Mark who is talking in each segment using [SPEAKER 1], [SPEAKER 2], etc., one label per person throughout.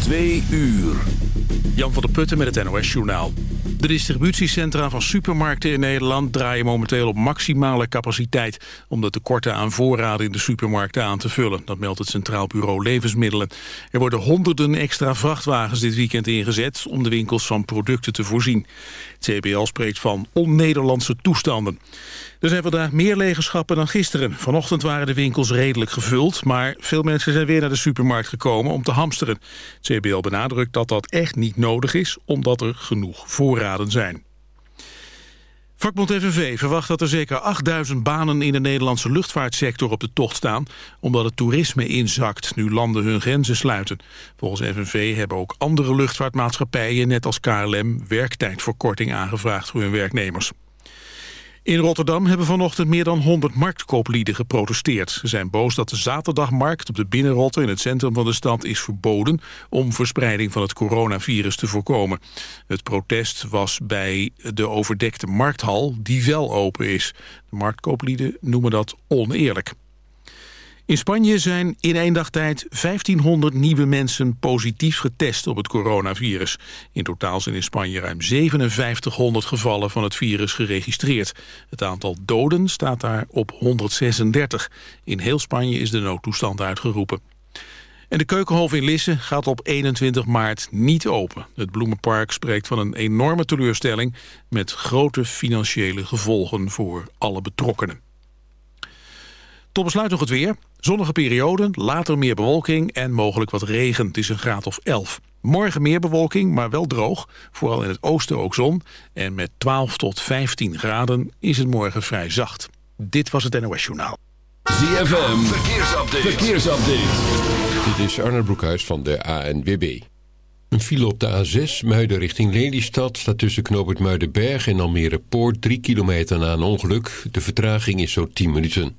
[SPEAKER 1] Twee uur. Jan van der Putten met het NOS-journaal. De distributiecentra van supermarkten in Nederland draaien momenteel op maximale capaciteit... om de tekorten aan voorraden in de supermarkten aan te vullen. Dat meldt het Centraal Bureau Levensmiddelen. Er worden honderden extra vrachtwagens dit weekend ingezet... om de winkels van producten te voorzien. CBL spreekt van on-Nederlandse toestanden. Er zijn vandaag meer legenschappen dan gisteren. Vanochtend waren de winkels redelijk gevuld... maar veel mensen zijn weer naar de supermarkt gekomen om te hamsteren. Het CBL benadrukt dat dat echt niet nodig is... omdat er genoeg voorraden zijn. Vakbond FNV verwacht dat er zeker 8000 banen in de Nederlandse luchtvaartsector op de tocht staan, omdat het toerisme inzakt nu landen hun grenzen sluiten. Volgens FNV hebben ook andere luchtvaartmaatschappijen, net als KLM, werktijdverkorting aangevraagd voor hun werknemers. In Rotterdam hebben vanochtend meer dan 100 marktkooplieden geprotesteerd. Ze zijn boos dat de zaterdagmarkt op de Binnenrotte in het centrum van de stad is verboden om verspreiding van het coronavirus te voorkomen. Het protest was bij de overdekte markthal die wel open is. De marktkooplieden noemen dat oneerlijk. In Spanje zijn in één dag tijd 1500 nieuwe mensen positief getest op het coronavirus. In totaal zijn in Spanje ruim 5700 gevallen van het virus geregistreerd. Het aantal doden staat daar op 136. In heel Spanje is de noodtoestand uitgeroepen. En de Keukenhof in Lisse gaat op 21 maart niet open. Het Bloemenpark spreekt van een enorme teleurstelling... met grote financiële gevolgen voor alle betrokkenen. Tot besluit nog het weer. Zonnige perioden, later meer bewolking en mogelijk wat regen. Het is een graad of 11. Morgen meer bewolking, maar wel droog. Vooral in het oosten ook zon. En met 12 tot 15 graden is het morgen vrij zacht. Dit was het NOS Journaal.
[SPEAKER 2] ZFM, verkeersupdate. verkeersupdate.
[SPEAKER 3] Dit is Arne Broekhuis van de ANWB. Een file op de A6 Muiden richting Lelystad staat tussen knooppunt Muidenberg en Almere Poort 3 kilometer na een ongeluk. De vertraging is zo 10 minuten.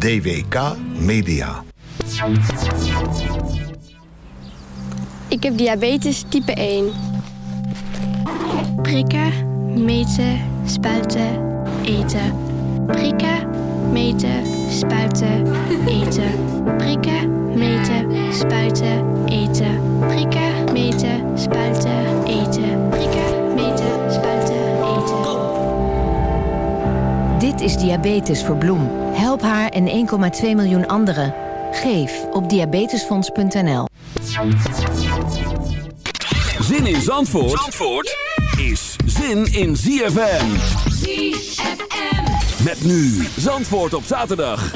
[SPEAKER 4] DWK Media.
[SPEAKER 5] Ik heb diabetes type 1.
[SPEAKER 6] Prikken, meten, spuiten, eten. Prikken, meten, spuiten, eten. Prikken, meten, spuiten, eten. Prikken, meten, spuiten, eten. Prikken,
[SPEAKER 7] Dit is Diabetes voor Bloem. Help haar en 1,2 miljoen anderen. Geef op diabetesfonds.nl.
[SPEAKER 2] Zin in Zandvoort, Zandvoort is zin in ZFM.
[SPEAKER 8] ZFM.
[SPEAKER 2] Met nu Zandvoort op zaterdag.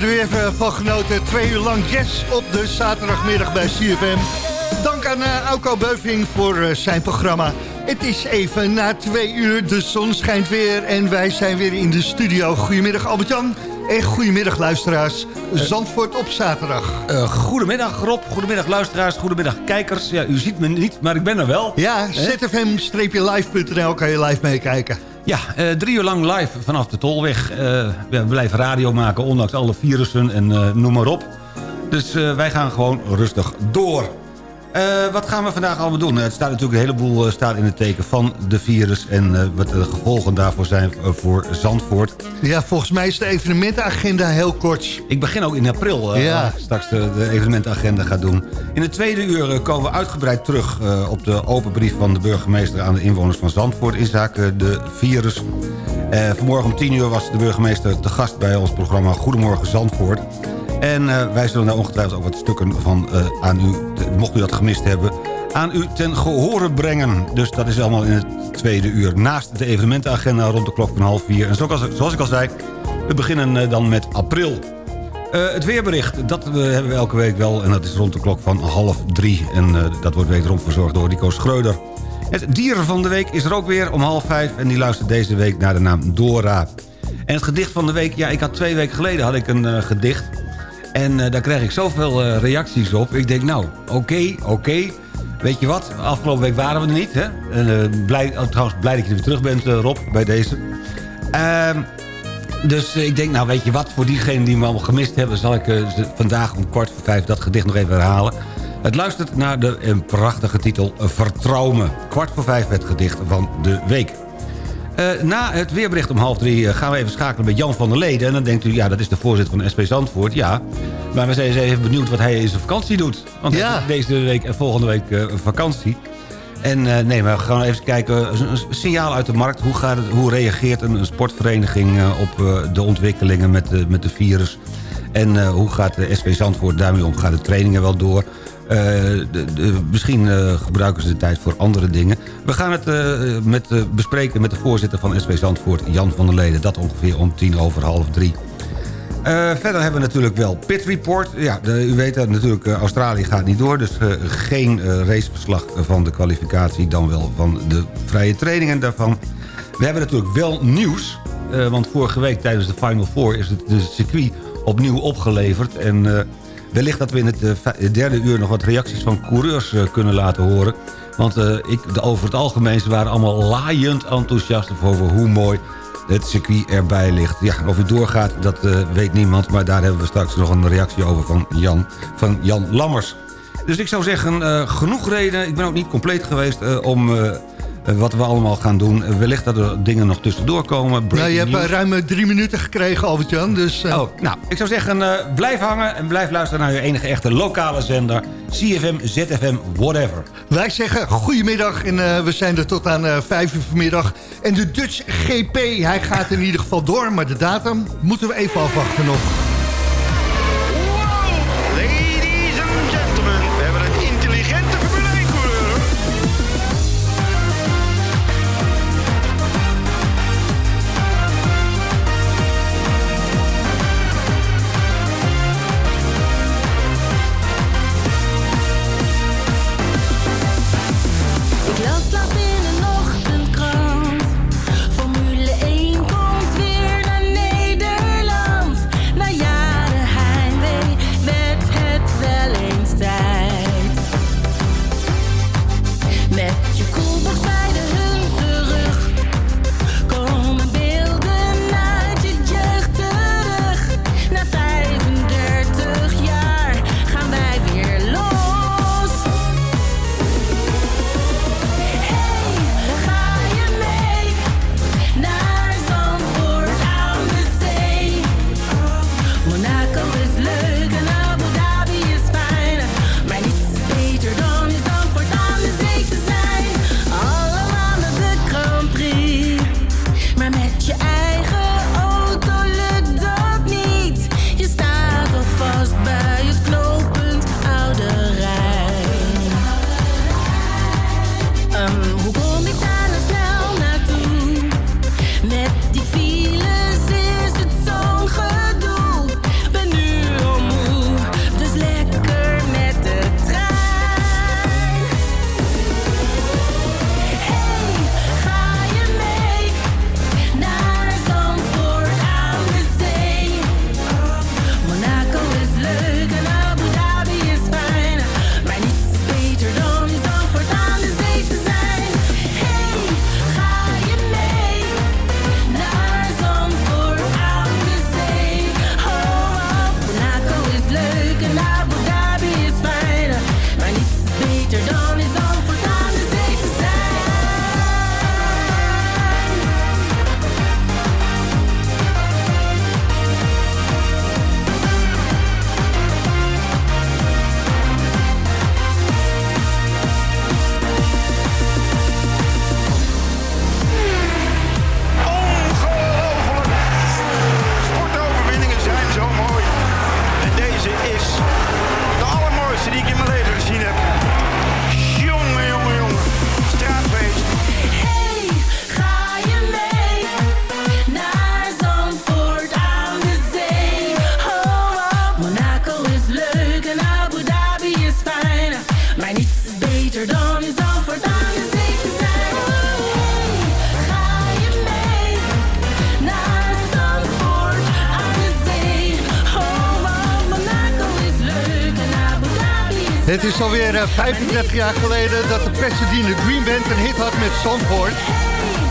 [SPEAKER 9] Hebben er weer even van genoten. Twee uur lang jazz op de zaterdagmiddag bij CFM. Dank aan uh, Auko Beuving voor uh, zijn programma. Het is even na twee uur, de zon schijnt weer en wij zijn weer in de studio. Goedemiddag Albert-Jan en goedemiddag luisteraars. Zandvoort op zaterdag.
[SPEAKER 10] Uh, goedemiddag Rob, goedemiddag luisteraars, goedemiddag kijkers. Ja, u ziet me niet, maar ik ben er wel.
[SPEAKER 9] Ja, zfm-live.nl kan je live meekijken.
[SPEAKER 10] Ja, uh, drie uur lang live vanaf de Tolweg. Uh, we blijven radio maken, ondanks alle virussen en uh, noem maar op. Dus wij gaan gewoon rustig door. Wat gaan we vandaag allemaal doen? Het staat natuurlijk een heleboel staat in het teken van de virus... en wat de gevolgen daarvoor zijn voor Zandvoort.
[SPEAKER 9] Ja, volgens mij is de evenementenagenda heel kort.
[SPEAKER 10] Ik begin ook in april ja. straks de, de, evenementenagenda gaat doen. In het tweede uur komen we uitgebreid terug op de open brief van de burgemeester... aan de inwoners van Zandvoort in zaken de virus. Vanmorgen om 10 uur was de burgemeester te gast bij ons programma Goedemorgen Zandvoort. En uh, wij zullen daar ongetwijfeld ook wat stukken van uh, aan u, mocht u dat gemist hebben... aan u ten gehore brengen. Dus dat is allemaal in het tweede uur. Naast de evenementenagenda rond de klok van half vier. En zoals, zoals ik al zei, we beginnen dan met april. Het weerbericht, dat hebben we elke week wel. En dat is rond de klok van half drie. En dat wordt wederom verzorgd door Rico Schreuder. Het dier van de week is er ook weer om half vijf. En die luistert deze week naar de naam Dora. En het gedicht van de week, ja, ik had twee weken geleden had ik een gedicht. En daar kreeg ik zoveel reacties op. Ik denk, nou, oké, oké. Weet je wat, afgelopen week waren we er niet. Hè? En, blij, oh, trouwens, blij dat je er weer terug bent, Rob, bij deze. Ehm dus ik denk, nou weet je wat, voor diegenen die me allemaal gemist hebben... zal ik vandaag om kwart voor vijf dat gedicht nog even herhalen. Het luistert naar de een prachtige titel Vertrouw me. Kwart voor vijf het gedicht van de week. Uh, na het weerbericht om half drie gaan we even schakelen met Jan van der Leden. En dan denkt u, ja, dat is de voorzitter van SP Zandvoort. Ja, maar we zijn eens even benieuwd wat hij in zijn vakantie doet. Want ja. deze week en volgende week vakantie. En nee, we gaan even kijken, een signaal uit de markt. Hoe, gaat het, hoe reageert een, een sportvereniging op de ontwikkelingen met de, met de virus? En hoe gaat de SV Zandvoort daarmee om? Gaan de trainingen wel door? De, de, misschien gebruiken ze de tijd voor andere dingen. We gaan het met, bespreken met de voorzitter van SV Zandvoort, Jan van der Leden. Dat ongeveer om tien over half drie. Uh, verder hebben we natuurlijk wel Pit Report. Ja, u weet dat natuurlijk uh, Australië gaat niet door. Dus uh, geen raceverslag van de kwalificatie. Dan wel van de vrije trainingen daarvan. We hebben natuurlijk wel nieuws. want vorige week tijdens de Final Four is het de circuit opnieuw opgeleverd. En wellicht dat we in het derde uur nog wat reacties van coureurs kunnen laten horen. Want ik, de, over het algemeen ze waren allemaal laaiend enthousiast over hoe mooi het circuit erbij ligt. Ja, of het doorgaat, dat weet niemand. Maar daar hebben we straks nog een reactie over van Jan, van Jan Lammers. Dus ik zou zeggen, genoeg reden. Ik ben ook niet compleet geweest om... wat we allemaal gaan doen. Wellicht dat er dingen nog tussendoor komen.
[SPEAKER 9] Nou, je hebt ruim drie minuten gekregen, Albert-Jan. Dus,
[SPEAKER 10] Oh, nou, ik zou zeggen, blijf hangen en blijf luisteren naar je enige echte lokale zender. CFM, ZFM, whatever.
[SPEAKER 9] Wij zeggen goedemiddag en uh, we zijn er tot aan vijf uur vanmiddag. En de Dutch GP, hij gaat in ieder geval door, maar de datum moeten we even afwachten nog.
[SPEAKER 11] 35 jaar geleden dat de Pasadena Green Band een hit had met Zandvoort.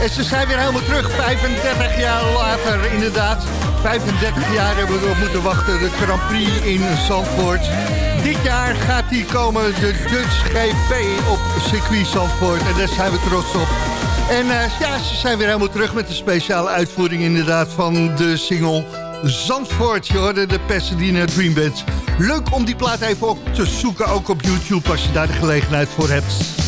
[SPEAKER 11] En ze zijn weer helemaal terug, 35 jaar later inderdaad. 35 jaar hebben we moeten wachten, de Grand Prix in Zandvoort. Dit jaar gaat die komen, de Dutch GP op circuit Zandvoort. En daar zijn we trots op. En eh, ja, ze zijn weer helemaal terug met de speciale uitvoering inderdaad van de single Zandvoort. Je hoorde de Pasadena Dream Band. Leuk om die plaat even op te zoeken, ook op YouTube als je daar de gelegenheid voor hebt.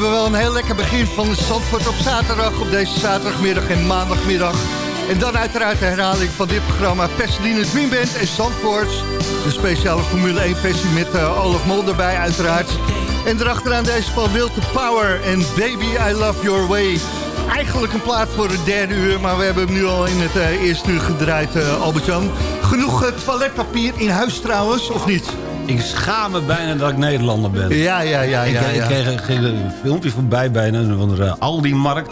[SPEAKER 11] Hebben we wel een heel lekker begin van Zandvoort op zaterdag... op deze zaterdagmiddag en maandagmiddag. En dan uiteraard de herhaling van dit programma... Pasadena Dream Band en Zandvoort. De speciale Formule 1 versie met eh, Olaf Mol erbij uiteraard. En erachteraan deze van Will to Power en Baby I Love Your Way. Eigenlijk een plaat voor het derde uur... maar we hebben hem nu al in het eh, eerste uur gedraaid, eh, Albert-Jan. Genoeg toiletpapier in huis trouwens, of niet?
[SPEAKER 10] Ik schaam me bijna dat ik Nederlander ben.
[SPEAKER 11] Ja, ja, ja,
[SPEAKER 10] ik,
[SPEAKER 11] ja,
[SPEAKER 10] ik kreeg, kreeg een filmpje voorbij bij een van de Aldi-markt.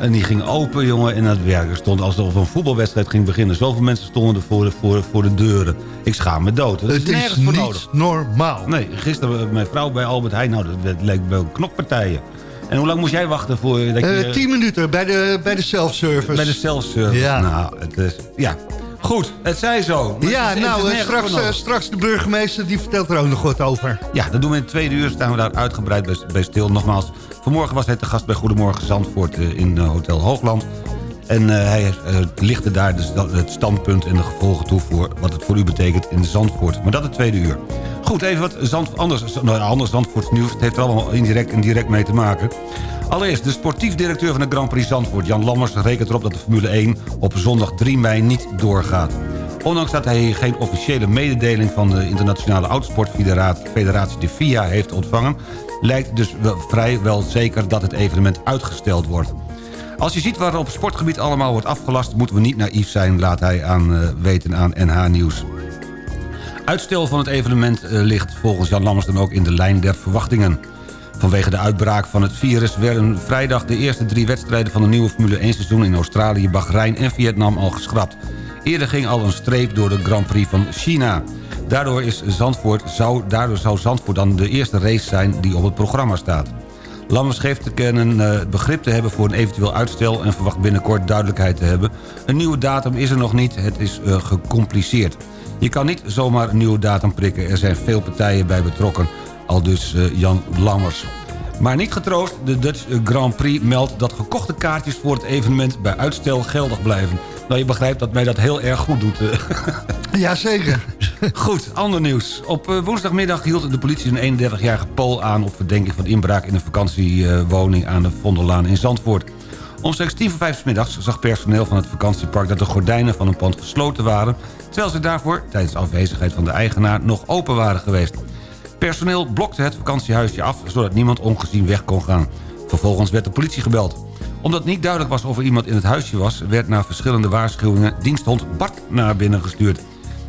[SPEAKER 10] En die ging open, jongen. En dat werken stond alsof een voetbalwedstrijd ging beginnen. Zoveel mensen stonden er voor de, voor, voor de deuren. Ik schaam me dood. Dat
[SPEAKER 11] Het is
[SPEAKER 10] voor
[SPEAKER 11] niet
[SPEAKER 10] nodig.
[SPEAKER 11] normaal.
[SPEAKER 10] Nee, gisteren was mijn vrouw bij Albert Heijn. Nou, dat leek wel knokpartijen. En hoe lang moest jij wachten voor... Dat je,
[SPEAKER 11] Eh, 10 minuten bij de, bij de self-service.
[SPEAKER 10] Bij de self-service.
[SPEAKER 11] Ja.
[SPEAKER 10] Nou, het is... Ja. Goed, het zij zo. Maar
[SPEAKER 11] Ja, nou, eh, straks, eh, straks de burgemeester die vertelt er ook nog wat over.
[SPEAKER 10] Ja, dat doen we in het tweede uur. Staan we daar uitgebreid bij, bij stil. Nogmaals, vanmorgen was hij te gast bij Goedemorgen Zandvoort eh, in Hotel Hoogland. En hij lichtte daar dus dat- het standpunt en de gevolgen toe voor wat het voor u betekent in Zandvoort. Maar dat het tweede uur. Goed, even wat zand, anders, nou, anders Zandvoorts nieuws. Het heeft er allemaal indirect en direct mee te maken. Allereerst, de sportief directeur van de Grand Prix Zandvoort... Jan Lammers rekent erop dat de Formule 1 op zondag 3 mei niet doorgaat. Ondanks dat hij geen officiële mededeling van de Internationale Autosportfederatie, de FIA, heeft ontvangen... lijkt dus wel vrijwel zeker dat het evenement uitgesteld wordt. Als je ziet waar op sportgebied allemaal wordt afgelast... moeten we niet naïef zijn, laat hij aan uh, weten aan NH Nieuws. Uitstel van het evenement uh, ligt volgens Jan Lammers dan ook in de lijn der verwachtingen. Vanwege de uitbraak van het virus werden vrijdag de eerste drie wedstrijden van de nieuwe Formule 1 seizoen in Australië, Bahrein en Vietnam al geschrapt. Eerder ging al een streep door de Grand Prix van China. Daardoor, is Zandvoort, zou, daardoor zou Zandvoort dan de eerste race zijn die op het programma staat. Lammers geeft te kennen uh, begrip te hebben voor een eventueel uitstel... en verwacht binnenkort duidelijkheid te hebben. Een nieuwe datum is er nog niet, het is uh, gecompliceerd. Je kan niet zomaar een nieuwe datum prikken, er zijn veel partijen bij betrokken. Al dus uh, Jan Lammers. Maar niet getroost, de Dutch Grand Prix meldt dat gekochte kaartjes voor het evenement bij uitstel geldig blijven. Nou, je begrijpt dat mij dat heel erg goed doet.
[SPEAKER 9] Jazeker.
[SPEAKER 10] Goed, ander nieuws. Op uh, woensdagmiddag hield de politie een 31-jarige Pool aan... op verdenking van inbraak in een vakantiewoning aan de Vondellaan in Zandvoort. Omstreeks tien voor vijf middags zag personeel van het vakantiepark... dat de gordijnen van een pand gesloten waren... terwijl ze daarvoor, tijdens afwezigheid van de eigenaar... nog open waren geweest. Personeel blokte het vakantiehuisje af... zodat niemand ongezien weg kon gaan. Vervolgens werd de politie gebeld omdat niet duidelijk was of er iemand in het huisje was... werd na verschillende waarschuwingen diensthond Bart naar binnen gestuurd.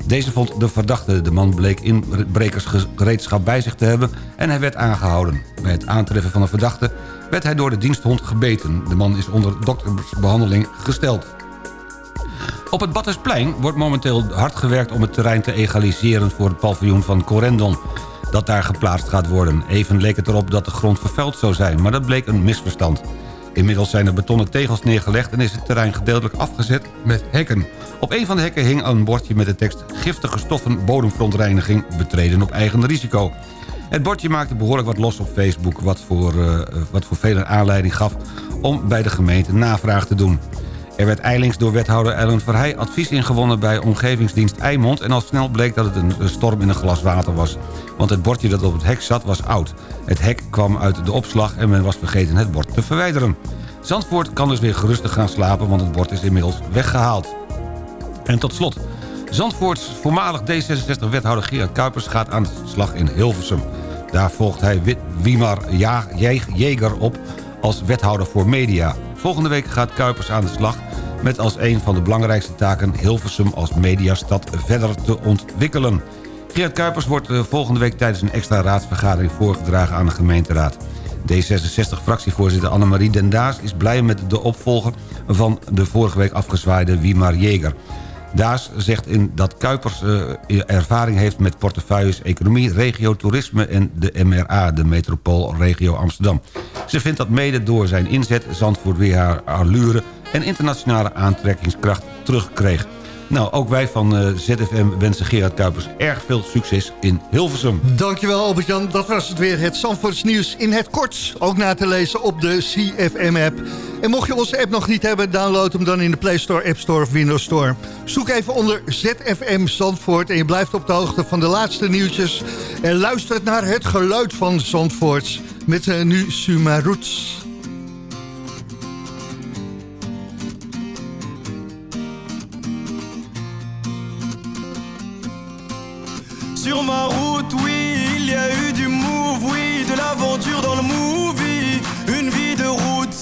[SPEAKER 10] Deze vond de verdachte. De man bleek inbrekersgereedschap bij zich te hebben... en hij werd aangehouden. Bij het aantreffen van de verdachte werd hij door de diensthond gebeten. De man is onder doktersbehandeling gesteld. Op het Battersplein wordt momenteel hard gewerkt om het terrein te egaliseren... voor het paviljoen van Corendon dat daar geplaatst gaat worden. Even leek het erop dat de grond vervuild zou zijn, maar dat bleek een misverstand. Inmiddels zijn er betonnen tegels neergelegd en is het terrein gedeeltelijk afgezet met hekken. Op een van de hekken hing een bordje met de tekst... giftige stoffen bodemverontreiniging betreden op eigen risico. Het bordje maakte behoorlijk wat los op Facebook... wat voor, uh, wat voor velen aanleiding gaf om bij de gemeente navraag te doen. Er werd eilings door wethouder Ellen Verheij advies ingewonnen bij omgevingsdienst Eimond... en al snel bleek dat het een storm in een glas water was. Want het bordje dat op het hek zat was oud. Het hek kwam uit de opslag en men was vergeten het bord te verwijderen. Zandvoort kan dus weer gerustig gaan slapen, want het bord is inmiddels weggehaald. En tot slot. Zandvoorts voormalig D66-wethouder Gerard Kuipers gaat aan de slag in Hilversum. Daar volgt hij Wimar Jeger op als wethouder voor media. Volgende week gaat Kuipers aan de slag met als een van de belangrijkste taken... Hilversum als mediastad verder te ontwikkelen. Gerard Kuipers wordt eh, volgende week tijdens een extra raadsvergadering voorgedragen aan de gemeenteraad. D66-fractievoorzitter Annemarie Dendaas is blij met de opvolger van de vorige week afgezwaaide Wimar Jeger. Daas zegt in dat Kuipers uh, ervaring heeft met portefeuilles economie, regio, toerisme en de MRA, de metropoolregio Amsterdam. Ze vindt dat mede door zijn inzet Zandvoort weer haar allure en internationale aantrekkingskracht terugkreeg. Nou, ook wij van uh, ZFM wensen Gerard Kuipers erg veel succes in Hilversum.
[SPEAKER 9] Dankjewel Albert-Jan. Dat was het weer, het Zandvoorts nieuws in het kort. Ook na te lezen op de CFM-app. En mocht je onze app nog niet hebben, download hem dan in de Play Store, App Store of Windows Store. Zoek even onder ZFM Zandvoort en je blijft op de hoogte van de laatste nieuwtjes. En luistert naar het geluid van Zandvoort met uh, nu Suma Roots.
[SPEAKER 12] Sur ma route, oui, il y a eu du move, oui, de l'aventure dans le movie, une vie de route.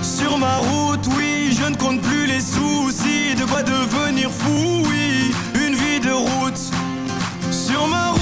[SPEAKER 12] Sur ma route, oui, je ne compte plus les soucis, de quoi devenir fou, oui, une vie de route. Sur ma route,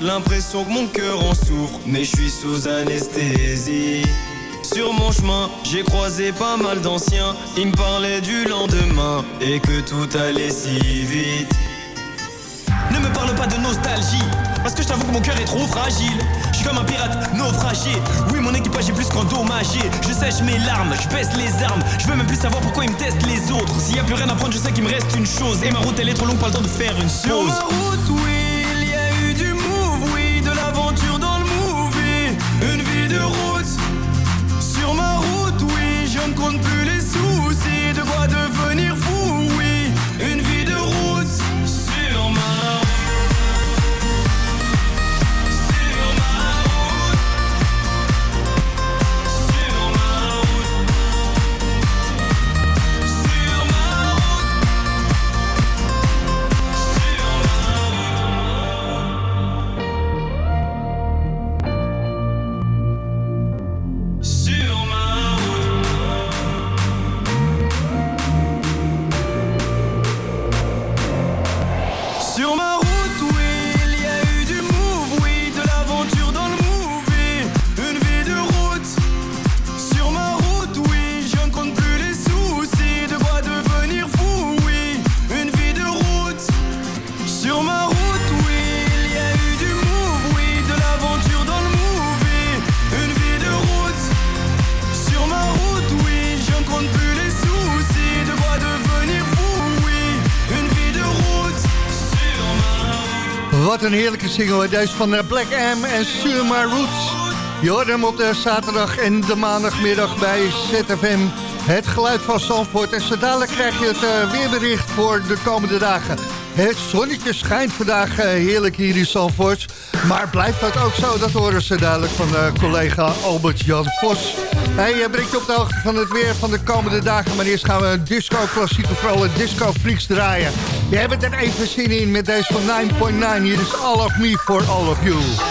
[SPEAKER 12] l'impression que mon cœur en souffre, mais je suis sous anesthésie. Sur mon chemin, j'ai croisé pas mal d'anciens, ils me parlaient du lendemain et que tout allait si vite. Ne me parle pas de nostalgie, parce que je t'avoue que mon cœur est trop fragile. Je suis comme un pirate naufragé. Oui, mon équipage est plus qu'endommagé. Je sèche mes larmes, je baisse les armes. Je veux même plus savoir pourquoi ils me testent les autres. S'il y a plus rien à prendre, je sais qu'il me reste une chose. Et ma route, elle est trop longue, pas le temps de faire une
[SPEAKER 8] Sur
[SPEAKER 12] pause.
[SPEAKER 8] ma
[SPEAKER 12] route, oui,
[SPEAKER 9] een heerlijke single. Deze van eh, Black M en Sur My Roots. Je hoort hem op de zaterdag en de maandagmiddag bij ZFM. Het geluid van Zandvoort. En zo dadelijk krijg je het eh, weerbericht voor de komende dagen. Het zonnetje schijnt vandaag eh, heerlijk hier in Zandvoort. Maar blijft dat ook zo? Dat horen ze dadelijk van collega Albert-Jan Vos. Hij brengt op de hoogte van het weer van de komende dagen. Maar eerst gaan we een disco-klassieke vrolijk disco-freaks draaien. We hebben er even zin in met deze van 9.9. Hier is All of Me for All of you.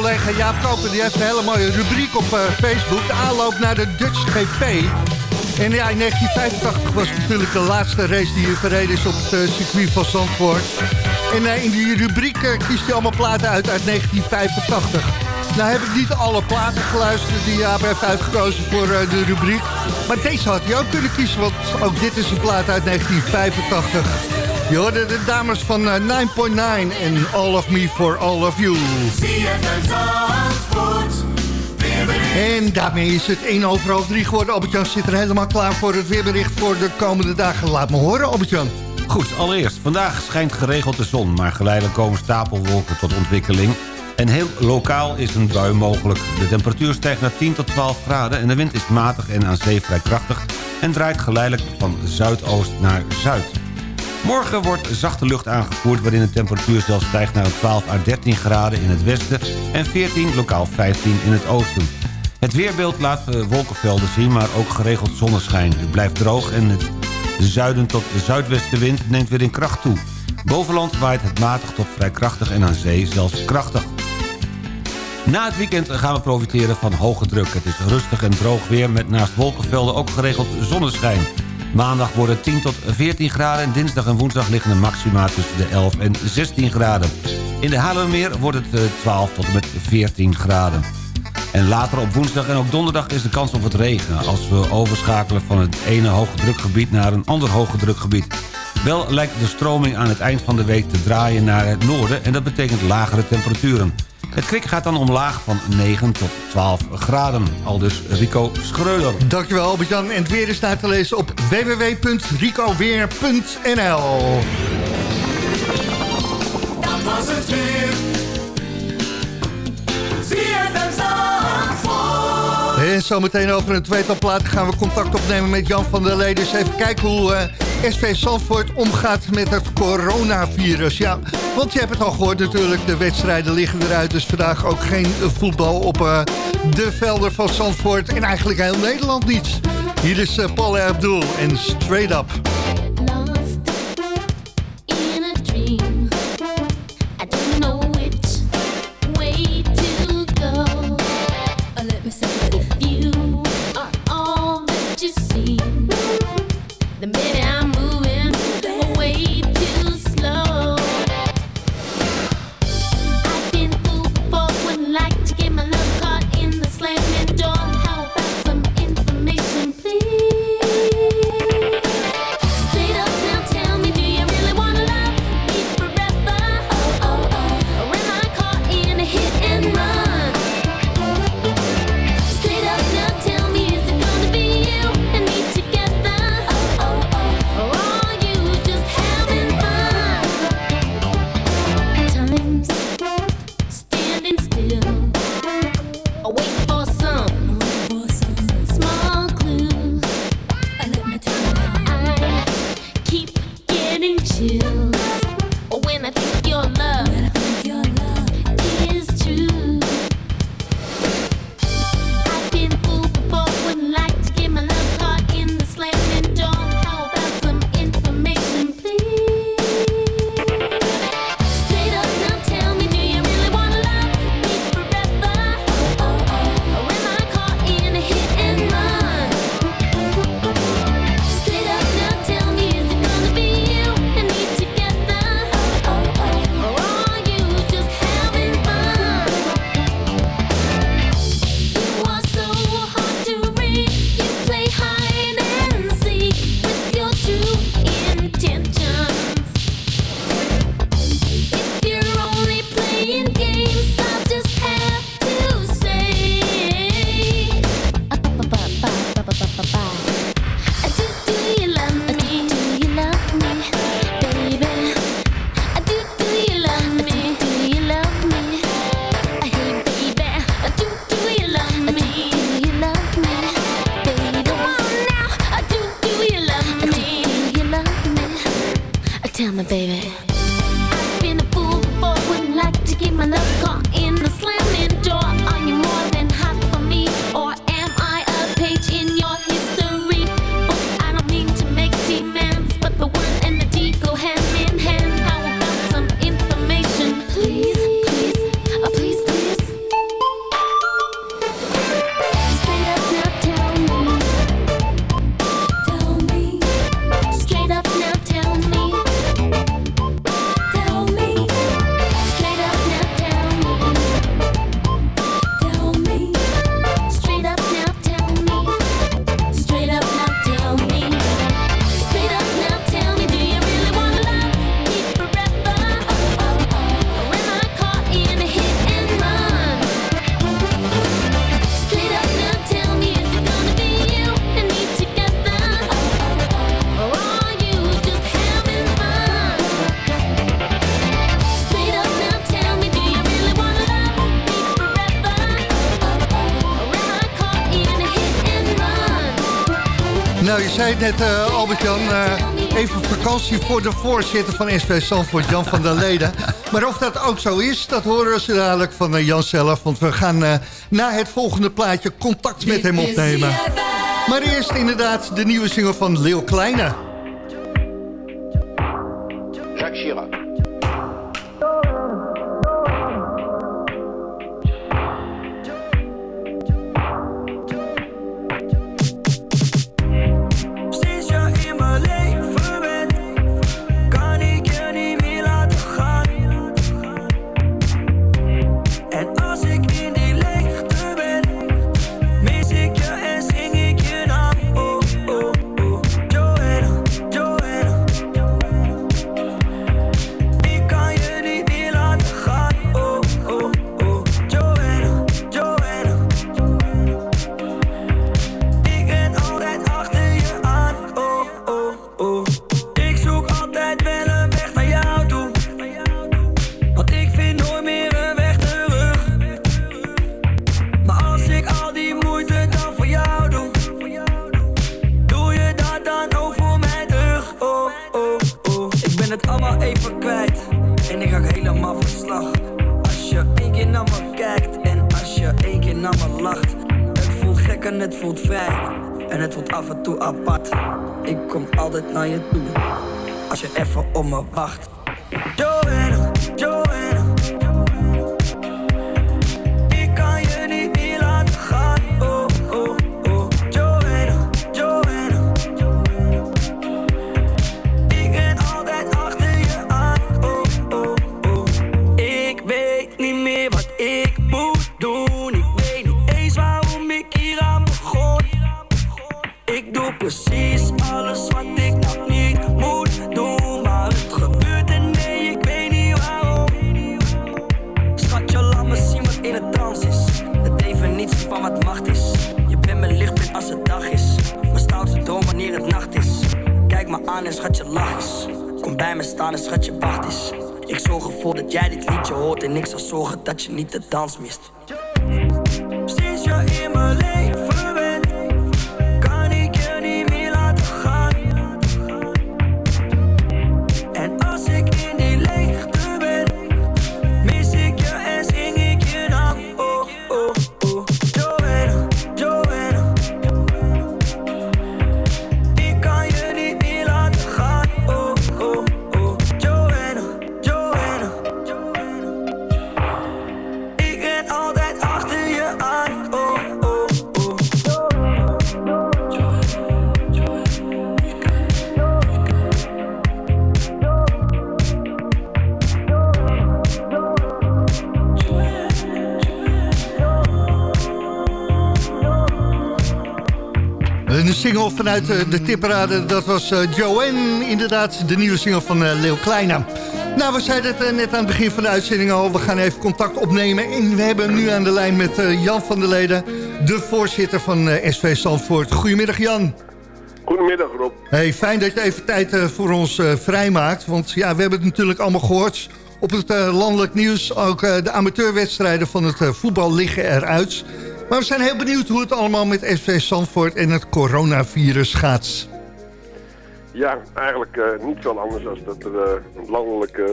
[SPEAKER 9] Collega Jaap Koper die heeft een hele mooie rubriek op eh, Facebook. De aanloop naar de Dutch GP. En ja, in 1985 was natuurlijk de laatste race die verreden is op het eh, circuit van Zandvoort. En eh, in die rubriek kiest hij allemaal platen uit uit 1985. Nou heb ik niet alle platen geluisterd die Jaap heeft uitgekozen voor de rubriek. Maar deze had hij ook kunnen kiezen, want ook dit is een plaat uit 1985. Je hoorde de dames van eh, 9.9 en All of Me for All of You. En daarmee is het 1 over half 3 geworden. Albert-Jan zit er helemaal klaar voor het weerbericht voor de komende dagen. Laat me horen, Albert-Jan.
[SPEAKER 10] Goed, allereerst. Vandaag schijnt geregeld de zon, maar geleidelijk komen stapelwolken tot ontwikkeling. En heel lokaal is een bui mogelijk. De temperatuur stijgt naar 10 tot 12 graden en de wind is matig en aan zee vrij krachtig... en draait geleidelijk van zuidoost naar zuid. Morgen wordt zachte lucht aangevoerd waarin de temperatuur zelfs stijgt naar 12 à 13 graden in het westen... en 14, lokaal 15 in het oosten. Het weerbeeld laat eh, wolkenvelden zien, maar ook geregeld zonneschijn. Het blijft droog en het de zuiden tot zuidwestenwind neemt weer in kracht toe. Bovenland waait het matig tot vrij krachtig en aan zee zelfs krachtig. Na het weekend gaan we profiteren van hoge druk. Het is rustig en droog weer met naast wolkenvelden ook geregeld zonneschijn. Maandag wordt het 10 tot 14 graden en dinsdag en woensdag liggen de maxima tussen de 11 en 16 graden. In de Haarlemmermeer wordt het eh, 12 tot en met 14 graden. En later op woensdag en ook donderdag is de kans op het regen... als we overschakelen van het ene hoge drukgebied naar een ander hoge drukgebied. Wel lijkt de stroming aan het eind van de week te draaien naar het noorden... en dat betekent lagere temperaturen. Het kwik gaat dan omlaag van 9 tot 12 graden. Al dus Rico Schreuder.
[SPEAKER 9] Dankjewel Albert-Jan. En het weer is daar te lezen op www.ricoweer.nl
[SPEAKER 8] Dat was het weer.
[SPEAKER 9] En zometeen over een tweetal platen gaan we contact opnemen met Jan van der Lee. Dus even kijken hoe eh, SV Zandvoort omgaat met het coronavirus. Ja, want je hebt het al gehoord natuurlijk, de wedstrijden liggen eruit. Dus vandaag ook geen voetbal op eh, de velden van Zandvoort. En eigenlijk heel Nederland niet. Hier is eh, Paul Abdul en Straight Up. Het net eh, Albert-Jan, eh, even vakantie voor de voorzitter van SV Zandvoort, Jan van der Leden. Maar of dat ook zo is, dat horen we zo dadelijk van eh, Jan zelf. Want we gaan na het volgende plaatje contact met hem opnemen. Maar eerst inderdaad de nieuwe single van Leeuw Kleine.
[SPEAKER 12] Voelt vrij. En het voelt af en toe apart. Ik kom altijd naar je toe. Als je even op me wacht. Niet de dans mist.
[SPEAKER 9] Single vanuit eh, de tipperade, dat was eh, Joanne, inderdaad, de nieuwe single van eh, Leeuw Kleina. Nou, we zeiden het net aan het begin van de uitzending al, we gaan even contact opnemen. En we hebben nu aan de lijn met Jan van der Leden, de voorzitter van SV Zandvoort. Goedemiddag Jan.
[SPEAKER 13] Goedemiddag Rob.
[SPEAKER 9] Hey, fijn dat je even tijd voor ons vrijmaakt. Want ja, we hebben het natuurlijk allemaal gehoord op het landelijk nieuws. Ook de amateurwedstrijden van het voetbal liggen eruit. Maar we zijn heel benieuwd hoe het allemaal met SV Zandvoort en het coronavirus gaat.
[SPEAKER 13] Ja, eigenlijk eh, niet veel anders dan dat er eh, landelijk eh,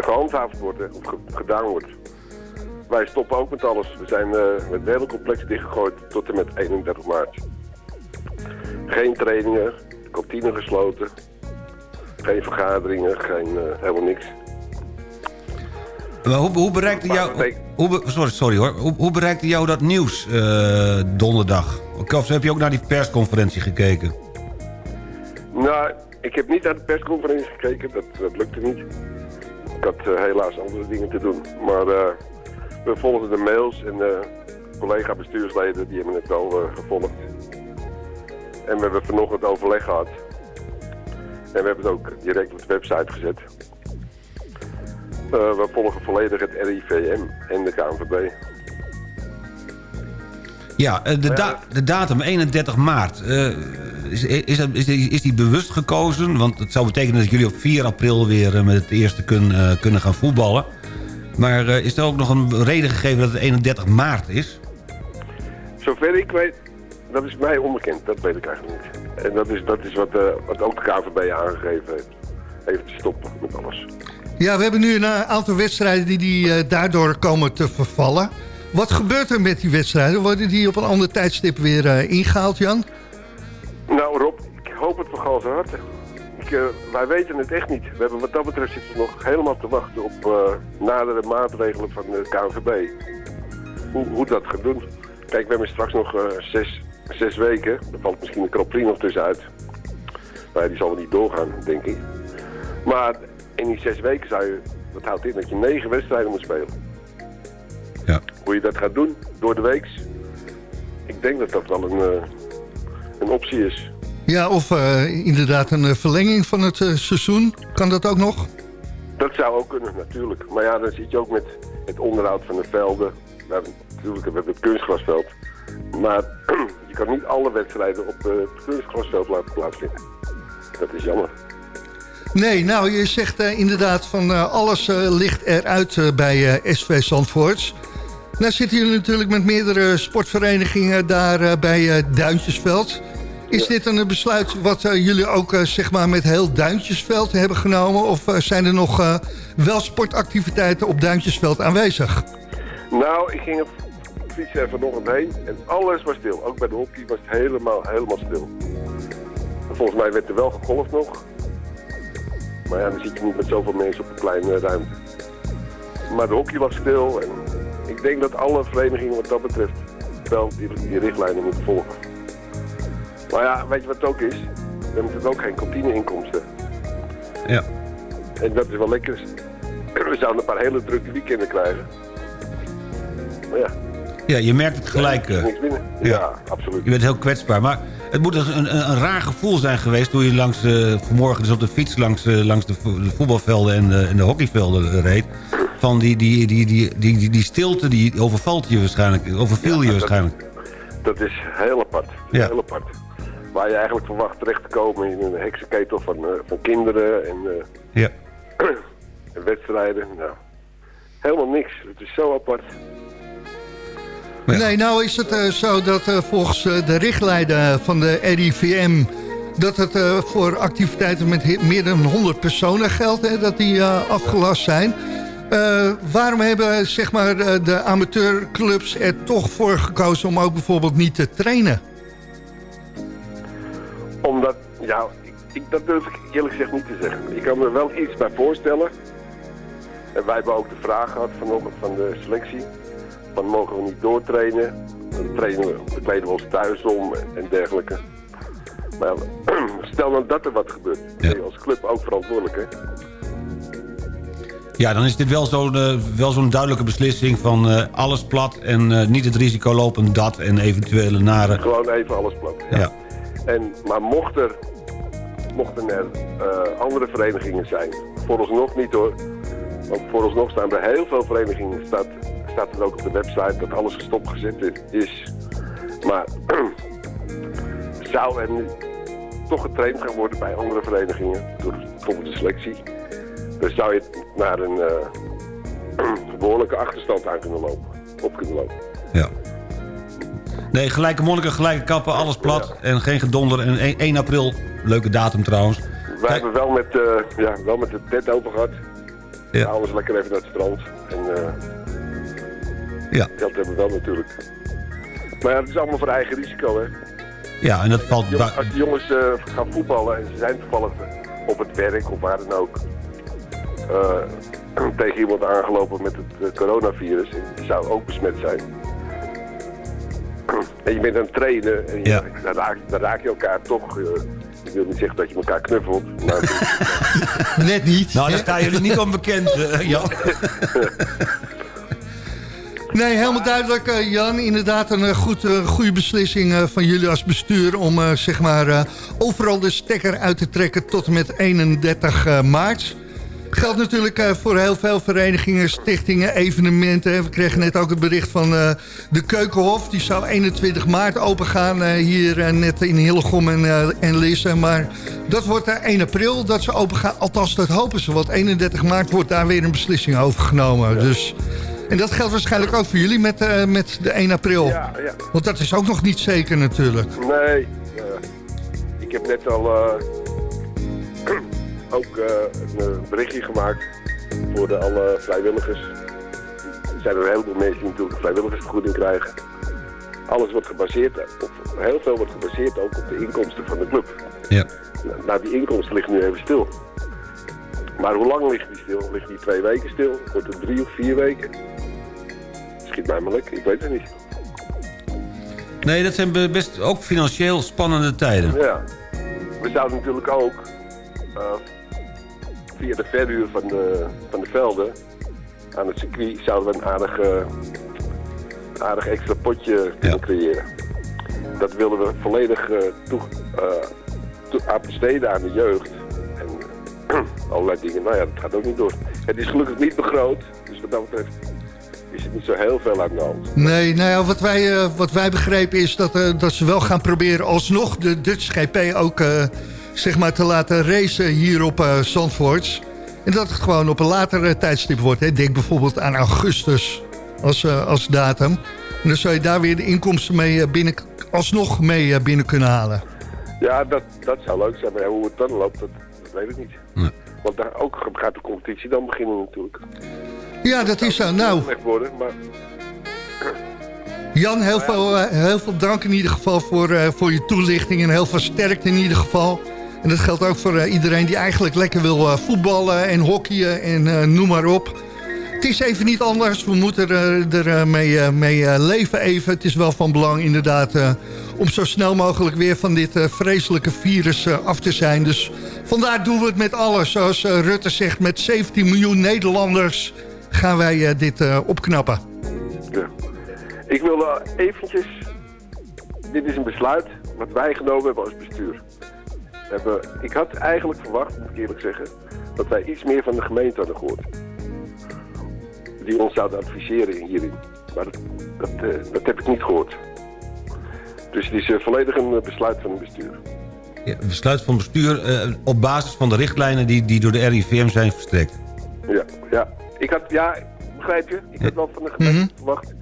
[SPEAKER 13] gehandhaafd wordt, of ge- gedaan wordt. Wij stoppen ook met alles. We zijn het hele complex dichtgegooid tot en met 31 maart. Geen trainingen, kantine gesloten, geen vergaderingen, geen, helemaal niks.
[SPEAKER 10] Maar hoe, hoe bereikte jou... Hoe, sorry, sorry hoor. Hoe, hoe bereikte jou dat nieuws eh, donderdag? Of heb je ook naar die persconferentie gekeken?
[SPEAKER 13] Nou, ik heb niet naar de persconferentie gekeken, dat, dat lukte niet. Ik had eh, helaas andere dingen te doen. Maar eh, we volgden de mails en eh collega-bestuursleden die hebben het wel gevolgd. En we hebben vanochtend overleg gehad. En we hebben het ook direct op de website gezet. Eh, we volgen volledig het RIVM en de KNVB.
[SPEAKER 10] Ja, eh, de, da- de datum 31 maart. eh, is, is, is, die, is die bewust gekozen? Want het zou betekenen dat jullie op 4 april weer met het eerste kun, kunnen gaan voetballen. Maar is er ook nog een reden gegeven dat het 31 maart is?
[SPEAKER 13] Zover ik weet dat is mij onbekend. Dat weet ik eigenlijk niet. En dat is, dat is wat, wat ook de KVB aangegeven heeft. Even te stoppen met alles.
[SPEAKER 9] Ja, we hebben nu een eh, aantal wedstrijden die, die eh, daardoor komen te vervallen. Wat gebeurt er met die wedstrijden? Worden die op een ander tijdstip weer eh, ingehaald, Jan?
[SPEAKER 13] Nou Rob, ik hoop het van ganse harte. Ik, wij weten het echt niet. We hebben wat dat betreft zitten nog helemaal te wachten op eh, nadere maatregelen van de KNVB. Hoe, hoe dat gaat doen. Kijk, we hebben straks nog zes, weken. Er valt misschien een Prix nog tussenuit. Maar die zal wel niet doorgaan, denk ik. Maar in die zes weken zou je, dat houdt in dat je negen wedstrijden moet spelen.
[SPEAKER 10] Ja.
[SPEAKER 13] Hoe je dat gaat doen, door de weeks. Ik denk dat dat wel een, eh, een optie is.
[SPEAKER 9] Ja, of eh, inderdaad een eh, verlenging van het seizoen. Kan dat ook nog?
[SPEAKER 13] Dat zou ook kunnen, natuurlijk. Maar ja, dan zit je ook met het onderhoud van de velden. Nou, natuurlijk hebben we het kunstgrasveld. Maar je kan niet alle wedstrijden op het kunstgrasveld laten plaatsvinden. Dat is jammer.
[SPEAKER 9] Nee, nou, je zegt eh, inderdaad van eh, alles eh, ligt eruit bij SV Zandvoorts. Nou zitten jullie natuurlijk met meerdere sportverenigingen daar bij Duintjesveld. Is dit een besluit wat jullie ook zeg maar met heel Duintjesveld hebben genomen? Of zijn er nog wel sportactiviteiten op Duintjesveld aanwezig?
[SPEAKER 13] Nou, ik ging er fietsen er vanochtend heen en alles was stil. Ook bij de hockey was het helemaal, helemaal stil. Volgens mij werd er wel gegolfd nog. Maar ja, dan zit je niet met zoveel mensen op een kleine ruimte. Maar de hockey was stil en ik denk dat alle verenigingen wat dat betreft wel die, die richtlijnen moeten volgen. Maar ja, weet je wat het ook is? We hebben natuurlijk ook geen kantineinkomsten.
[SPEAKER 10] Ja.
[SPEAKER 13] En dat is wel lekker. We zouden een paar hele drukke weekenden krijgen. Maar ja,
[SPEAKER 10] Ja, je merkt het gelijk. eh.
[SPEAKER 13] niks binnen. Ja, absoluut.
[SPEAKER 10] Je bent heel kwetsbaar. Maar het moet een, een, een raar gevoel zijn geweest... toen je langs, eh, vanmorgen dus op de fiets langs, eh, langs de, vo- de voetbalvelden en de, en de hockeyvelden eh, reed. Van die, die, die, die, die, die, die stilte, die overvalt je waarschijnlijk. Overviel je waarschijnlijk.
[SPEAKER 13] Dat is heel apart.
[SPEAKER 10] Ja.
[SPEAKER 13] Heel apart. Waar je eigenlijk verwacht terecht te komen in een heksenketel van, eh, van kinderen en, eh,
[SPEAKER 10] Ja.
[SPEAKER 13] en wedstrijden. Nou, helemaal niks. Het is zo apart.
[SPEAKER 9] Nee, nou is het eh, zo dat eh, volgens eh, de richtlijnen van de RIVM... dat het eh, voor activiteiten met meer dan 100 personen geldt, hè, dat die eh, afgelast zijn. Eh, waarom hebben zeg maar, eh, de amateurclubs er toch voor gekozen om ook bijvoorbeeld niet te trainen?
[SPEAKER 13] Omdat, ja, ik, ik, dat durf ik eerlijk gezegd niet te zeggen. Ik kan me er wel iets bij voorstellen. En wij hebben ook de vraag gehad vanochtend van de selectie. Van mogen we niet doortrainen? Dan trainen we, dan kleden we ons thuis om en, dergelijke. Maar stel nou dat er wat gebeurt. Ben je als club ook verantwoordelijk, hè?
[SPEAKER 10] Ja, dan is dit wel zo'n eh, zo'n duidelijke beslissing van eh, alles plat... en eh, niet het risico lopen dat en eventuele nare...
[SPEAKER 13] Gewoon even alles plat.
[SPEAKER 10] Ja.
[SPEAKER 13] En, maar mocht er, mochten er andere verenigingen zijn, vooralsnog niet hoor. Want vooralsnog staan bij heel veel verenigingen, staat, staat er ook op de website dat alles gestopgezet is. Maar zou er nu toch getraind gaan worden bij andere verenigingen, door bijvoorbeeld de selectie, dan zou je naar een eh, behoorlijke achterstand aan kunnen lopen, op kunnen lopen.
[SPEAKER 10] Ja. Nee, gelijke monniken, gelijke kappen, alles plat en geen gedonder. En 1, 1 april, leuke datum trouwens.
[SPEAKER 13] Wij hebben wel met, eh, ja, wel met de tent open gehad.
[SPEAKER 10] Ja.
[SPEAKER 13] Lekker even naar het strand. En eh
[SPEAKER 10] Ja.
[SPEAKER 13] geld hebben we wel natuurlijk. Maar ja, het is allemaal voor eigen risico, hè.
[SPEAKER 10] Ja, en dat valt...
[SPEAKER 13] Jongens, als die jongens eh, gaan voetballen en ze zijn toevallig op het werk of waar dan ook... eh, tegen iemand aangelopen met het coronavirus en die zou ook besmet zijn. En je bent aan het trainen en je,
[SPEAKER 10] Ja.
[SPEAKER 13] dan, raak, dan raak je elkaar toch... ik wil niet zeggen dat je elkaar knuffelt, maar...
[SPEAKER 9] Net niet.
[SPEAKER 10] Nou, daar staan jullie niet onbekend, eh, Jan.
[SPEAKER 9] Nee, helemaal duidelijk, eh, Jan. Inderdaad een eh, goed, goede beslissing van jullie als bestuur... om zeg maar, overal de stekker uit te trekken tot en met 31 eh, maart. Geldt natuurlijk eh, voor heel veel verenigingen, stichtingen, evenementen. We kregen net ook het bericht van eh, de Keukenhof. Die zou 21 maart opengaan eh, hier net in Hillegom en, en Lisse. Maar dat wordt eh, 1 april dat ze opengaan. Althans, dat hopen ze. Want 31 maart wordt daar weer een beslissing over genomen. Dus En dat geldt waarschijnlijk ook voor jullie met, met de 1 april.
[SPEAKER 13] Ja, ja.
[SPEAKER 9] Want dat is ook nog niet zeker natuurlijk.
[SPEAKER 13] Nee, ik heb net al ook eh, een eh, berichtje gemaakt voor de alle vrijwilligers. Er zijn er een heleboel mensen die natuurlijk een vrijwilligersvergoeding krijgen. Alles wordt gebaseerd, of heel veel wordt gebaseerd ook op de inkomsten van de club.
[SPEAKER 10] Ja.
[SPEAKER 13] Nou, die inkomsten liggen nu even stil. Maar hoe lang ligt die stil? Ligt die twee weken stil? Wordt het drie of vier weken? Schiet mij maar lekker, ik weet het niet.
[SPEAKER 10] Nee, dat zijn be- best ook financieel spannende tijden.
[SPEAKER 13] Ja. We zouden natuurlijk ook eh, via de verhuur van de, van de velden aan het circuit zouden we een aardig, eh, aardig extra potje kunnen creëren. Dat willen we volledig eh, toe, eh, aan besteden aan de jeugd. En eh, allerlei dingen. Nou ja, dat gaat ook niet door. Het is gelukkig niet begroot, dus wat dat betreft is het niet zo heel veel aan de hand.
[SPEAKER 9] Nee, nou ja, wat wij, eh, wat wij begrepen is dat, eh, dat ze wel gaan proberen alsnog de Dutch GP ook eh, zeg maar te laten racen hier op eh Zandvoort. En dat het gewoon op een later eh, tijdstip wordt. Hè. Denk bijvoorbeeld aan augustus als, eh, als datum. En dan zou je daar weer de inkomsten mee binnen, alsnog mee binnen kunnen halen.
[SPEAKER 13] Ja, dat, dat zou leuk zijn. Maar hoe het dan loopt, dat, dat weet ik niet. Want daar ook gaat de competitie dan beginnen natuurlijk.
[SPEAKER 9] Ja, dat is zo. Nou,
[SPEAKER 13] worden, maar
[SPEAKER 9] Jan, heel veel, heel veel dank in ieder geval voor, eh, voor je toelichting. En heel veel sterkte in ieder geval. En dat geldt ook voor eh, iedereen die eigenlijk lekker wil eh, voetballen en hockeyen en eh, noem maar op. Het is even niet anders. We moeten er, mee, leven even. Het is wel van belang inderdaad om zo snel mogelijk weer van dit vreselijke virus af te zijn. Dus vandaar doen we het met alles. Zoals Rutte zegt, met 17 miljoen Nederlanders gaan wij dit opknappen.
[SPEAKER 13] ik wil eventjes... Dit is een besluit wat wij genomen hebben als bestuur. Hebben, ik had eigenlijk verwacht, moet ik eerlijk zeggen... dat wij iets meer van de gemeente hadden gehoord. Die ons zouden adviseren hierin. Maar dat, dat, eh, dat heb ik niet gehoord. Dus het is eh, volledig een eh, besluit van het bestuur.
[SPEAKER 10] Ja, besluit van bestuur eh, op basis van de richtlijnen die, die door de RIVM zijn verstrekt.
[SPEAKER 13] Ja, ja. Ik had, ja, begrijp je? Ik had wel van de gemeente verwacht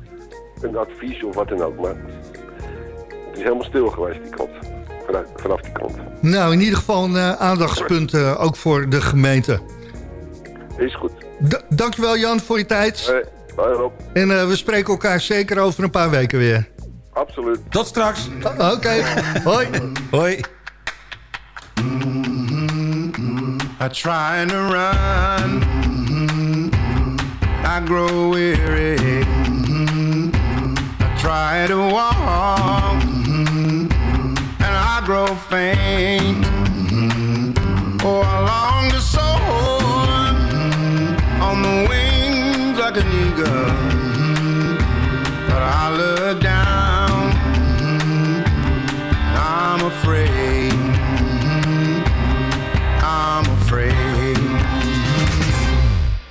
[SPEAKER 13] een advies of wat dan ook, maar het is helemaal stil geweest die kant. Vanuit, vanaf die kant.
[SPEAKER 9] Nou, in ieder geval een eh, aandachtspunt eh, ook voor de gemeente.
[SPEAKER 13] Is goed.
[SPEAKER 9] D dankjewel Jan voor je tijd.
[SPEAKER 13] Hey, bye Rob.
[SPEAKER 9] En eh, we spreken elkaar zeker over een paar weken weer.
[SPEAKER 13] Absoluut.
[SPEAKER 10] Tot straks.
[SPEAKER 9] Oké, hoi.
[SPEAKER 10] Hoi.
[SPEAKER 14] I try to run, I grow weary. I try to walk, grow faint. Oh, I long to soar on the wings like an eagle, but I look down, and I'm afraid. I'm afraid.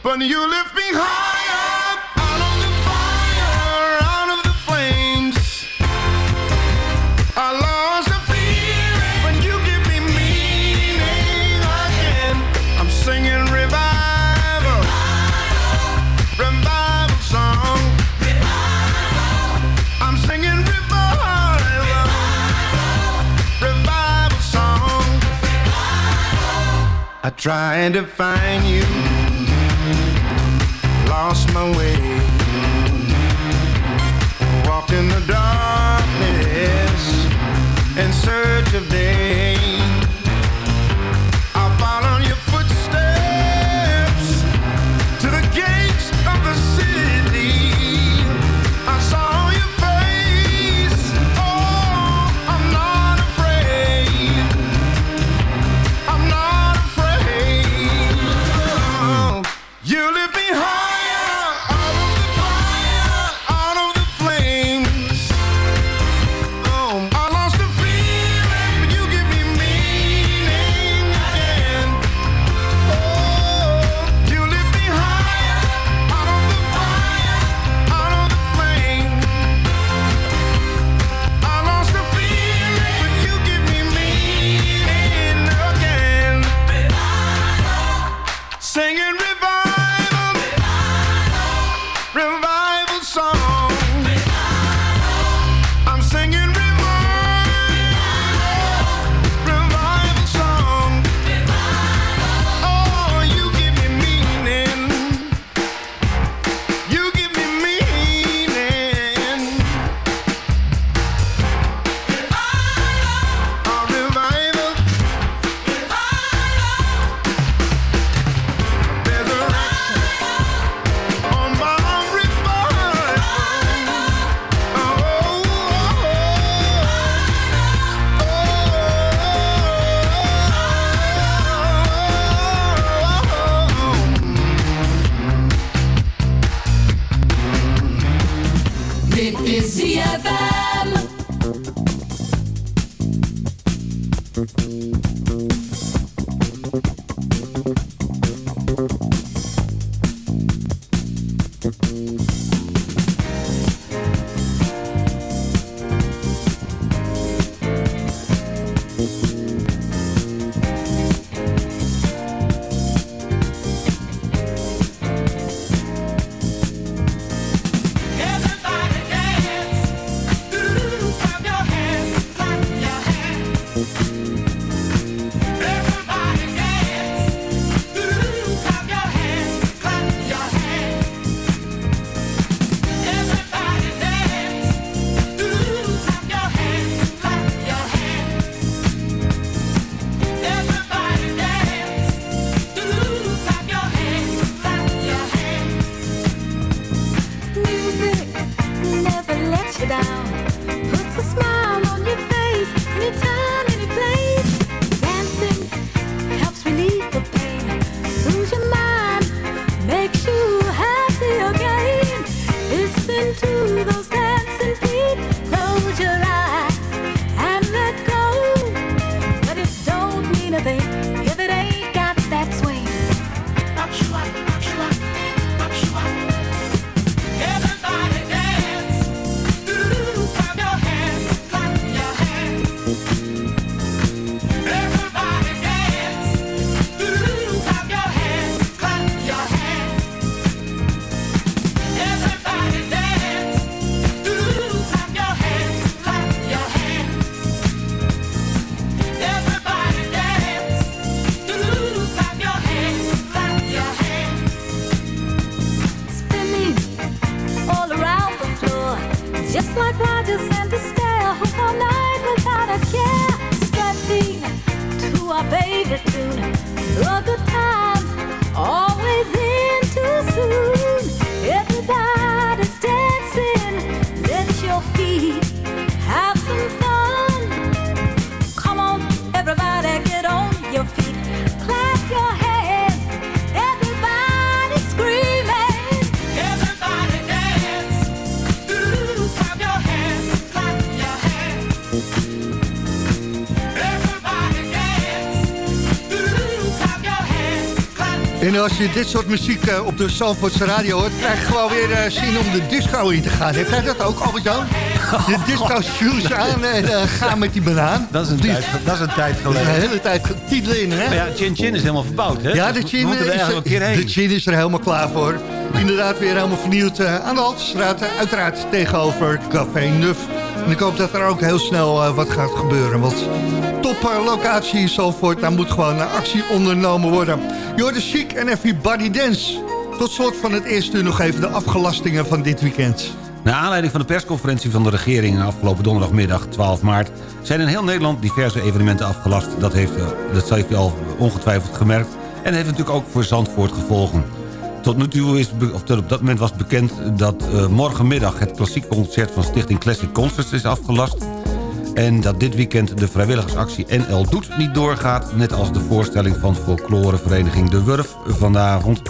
[SPEAKER 14] But you lift me higher I tried to find you, lost my way,
[SPEAKER 9] En als je dit soort muziek eh, op de Zandvoortse radio hoort... krijg je gewoon weer eh, zin om de disco in te gaan. Heb jij dat ook, Albert-Jan? De disco shoes aan en eh, ga met die banaan.
[SPEAKER 10] Dat is een, tijd, dat is een tijd geleden.
[SPEAKER 9] een hele tijd titel in, hè?
[SPEAKER 10] Maar ja, Chin Chin is helemaal verbouwd, hè?
[SPEAKER 9] Ja, de chin,
[SPEAKER 10] er
[SPEAKER 9] is,
[SPEAKER 10] eigenlijk een keer heen.
[SPEAKER 9] de chin is er helemaal klaar voor. Inderdaad weer helemaal vernieuwd aan de Haltestraat. uiteraard tegenover Café Nuf. En ik hoop dat er ook heel snel wat gaat gebeuren. Want top eh, locatie in Zalvoort, daar moet gewoon een actie ondernomen worden. Hoort de chic en everybody dance. Tot slot van het eerste uur nog even de afgelastingen van dit weekend.
[SPEAKER 10] Naar aanleiding van de persconferentie van de regering afgelopen donderdagmiddag 12 maart... zijn in heel Nederland diverse evenementen afgelast. Dat, heeft, eh, dat heeft u al ongetwijfeld gemerkt. En heeft natuurlijk ook voor Zandvoort gevolgen. Tot nu toe is, of tot op dat moment was bekend dat eh, morgenmiddag... het klassiek concert van Stichting Classic Concerts is afgelast. En dat dit weekend de vrijwilligersactie NL Doet niet doorgaat... net als de voorstelling van folklorevereniging De Wurf vanavond...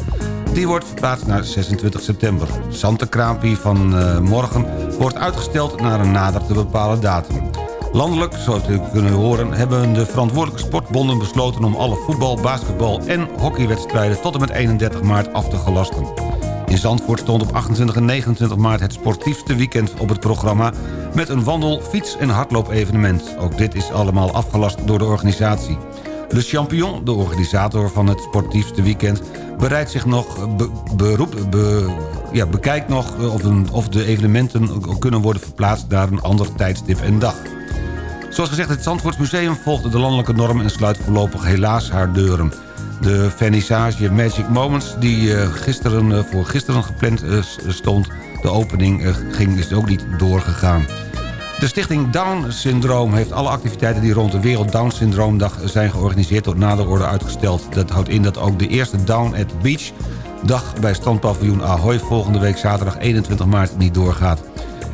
[SPEAKER 10] Die wordt verplaatst naar 26 september. Santekraampie van eh, morgen wordt uitgesteld naar een nader te bepalen datum. Landelijk, zoals u kunnen horen, hebben de verantwoordelijke sportbonden besloten... om alle voetbal, basketbal en hockeywedstrijden tot en met 31 maart af te gelasten. In Zandvoort stond op 28 en 29 maart het sportiefste weekend op het programma... met een wandel-, fiets- en hardloop-evenement. Ook dit is allemaal afgelast door de organisatie. Le Champion, de organisator van het sportiefste weekend... bereidt zich nog ja, bekijk nog eh, of, een, of de evenementen kunnen worden verplaatst... naar een ander tijdstip en dag. Zoals gezegd, het Zandvoortsmuseum volgt de landelijke norm... en sluit voorlopig helaas haar deuren. De vernissage Magic Moments, die eh, gisteren, eh, voor gisteren gepland eh, stond... de opening ging, is ook niet doorgegaan. De stichting Down Syndroom heeft alle activiteiten... die rond de Wereld Down Syndroomdag zijn georganiseerd... tot nader orde uitgesteld. Dat houdt in dat ook de eerste Down at the Beach... dag bij strandpaviljoen Ahoy volgende week zaterdag 21 maart niet doorgaat.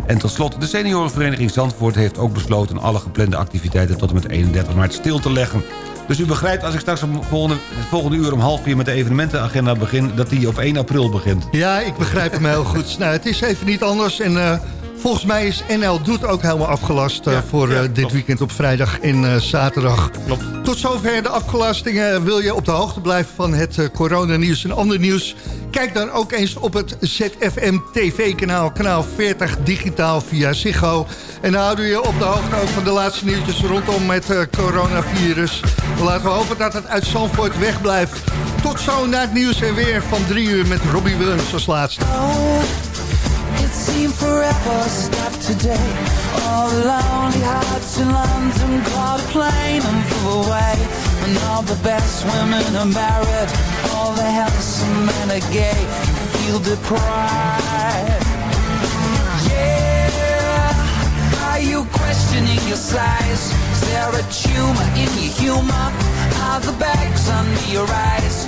[SPEAKER 10] En tot slot, de seniorenvereniging Zandvoort heeft ook besloten... alle geplande activiteiten tot en met 31 maart stil te leggen. Dus u begrijpt, als ik straks volgende, het volgende uur om half vier... met de evenementenagenda begin, dat die op 1 april begint.
[SPEAKER 9] Ja, ik begrijp hem heel goed. Nou, het is even niet anders. En eh, volgens mij is NL Doet ook helemaal afgelast... eh, voor eh, dit weekend op vrijdag en eh, zaterdag.
[SPEAKER 10] Klopt.
[SPEAKER 9] Tot zover de afgelastingen. Wil je op de hoogte blijven van het coronanieuws en ander nieuws... kijk dan ook eens op het ZFM TV-kanaal, kanaal 40 digitaal via Ziggo. En dan houden we je op de hoogte ook van de laatste nieuwtjes rondom het coronavirus. Laten we hopen dat het uit Zandvoort wegblijft. Tot zo na het nieuws en weer van drie uur met Robbie Williams als laatste.
[SPEAKER 8] It seemed forever stop today. All the lonely hearts in London caught a plane and flew away. And all the best women are married. All the handsome men are gay. Feel deprived. Yeah. Are you questioning your size? Is there a tumor in your humor? Are the bags under your eyes?